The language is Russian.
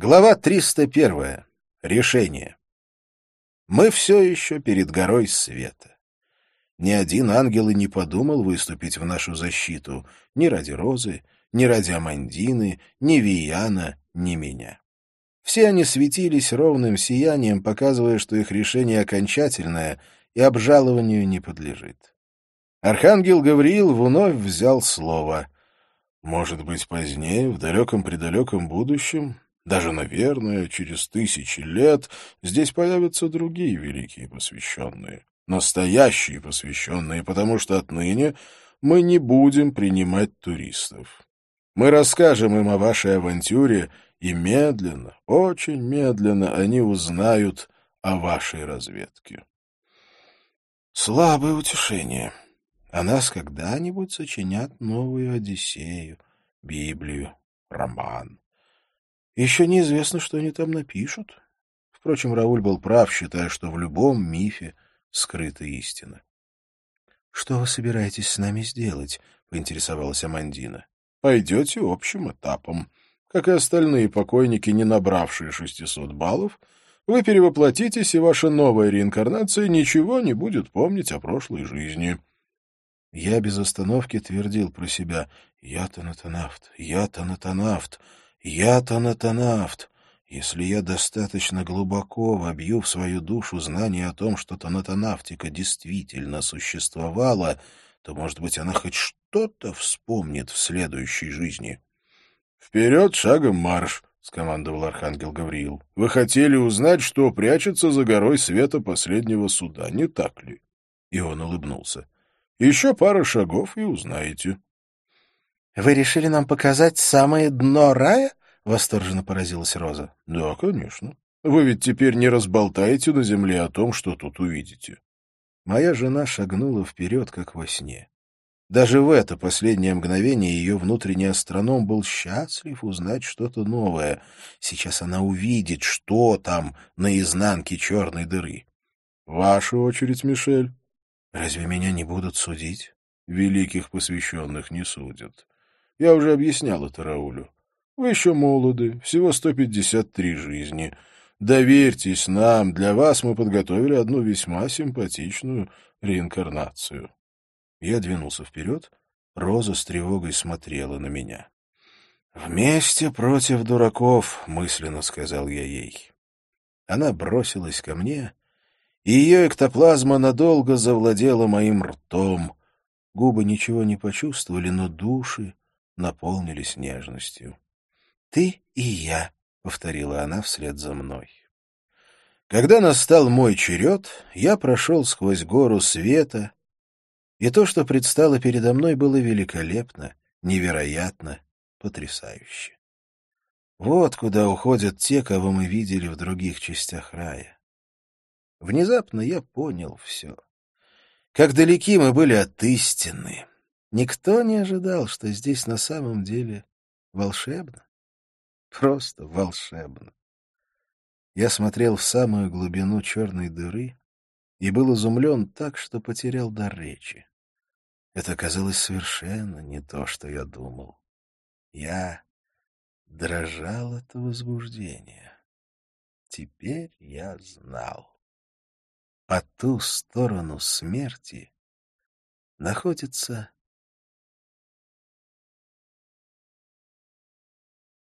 Глава 301. Решение. Мы все еще перед горой света. Ни один ангел и не подумал выступить в нашу защиту ни ради Розы, ни ради Амандины, ни Вияна, ни меня. Все они светились ровным сиянием, показывая, что их решение окончательное и обжалованию не подлежит. Архангел Гавриил вновь взял слово. «Может быть, позднее, в далеком-предалеком будущем, даже, наверное, через тысячи лет здесь появятся другие великие посвященные, настоящие посвященные, потому что отныне мы не будем принимать туристов. Мы расскажем им о вашей авантюре, и медленно, очень медленно они узнают о вашей разведке. Слабое утешение. О нас когда-нибудь сочинят новую Одиссею, Библию, роман. Еще неизвестно, что они там напишут. Впрочем, Рауль был прав, считая, что в любом мифе скрыта истина. — Что вы собираетесь с нами сделать? — поинтересовалась Амандина. — Пойдете общим этапом. Как и остальные покойники, не набравшие шестисот баллов, вы перевоплотитесь, и ваша новая реинкарнация ничего не будет помнить о прошлой жизни. Я без остановки твердил про себя «Я Танатанафт, я Танатанафт». Я Танатанафт. Если я достаточно глубоко вобью в свою душу знание о том, что Танатанафтика действительно существовала, то, может быть, она хоть что-то вспомнит в следующей жизни. — Вперед, шагом марш! — скомандовал архангел Гавриил. — Вы хотели узнать, что прячется за горой света последнего суда, не так ли? И он улыбнулся. — Еще пара шагов, и узнаете. «Вы решили нам показать самое дно рая?» — восторженно поразилась Роза. «Да, конечно. Вы ведь теперь не разболтаете на земле о том, что тут увидите». Моя жена шагнула вперед, как во сне. Даже в это последнее мгновение ее внутренний астроном был счастлив узнать что-то новое. Сейчас она увидит, что там на изнанке черной дыры. — Ваша очередь, Мишель. — Разве меня не будут судить? — Великих посвященных не судят. Я уже объяснял это Раулю. Вы еще молоды, всего 153 жизни. Доверьтесь нам, для вас мы подготовили одну весьма симпатичную реинкарнацию. Я двинулся вперед, Роза с тревогой смотрела на меня. «Вместе против дураков», — мысленно сказал я ей. Она бросилась ко мне, и ее эктоплазма надолго завладела моим ртом. Губы ничего не почувствовали, но души наполнились нежностью. — Ты и я, — повторила она вслед за мной. Когда настал мой черед, я прошел сквозь гору света, и то, что предстало передо мной, было великолепно, невероятно, потрясающе. Вот куда уходят те, кого мы видели в других частях рая. Внезапно я понял все. Как далеки мы были от истины. Никто не ожидал, что здесь на самом деле волшебно. Просто волшебно. Я смотрел в самую глубину черной дыры и был изумлен так, что потерял дар речи. Это казалось совершенно не то, что я думал. Я дрожал от возбуждения. Теперь я знал. По ту сторону смерти находится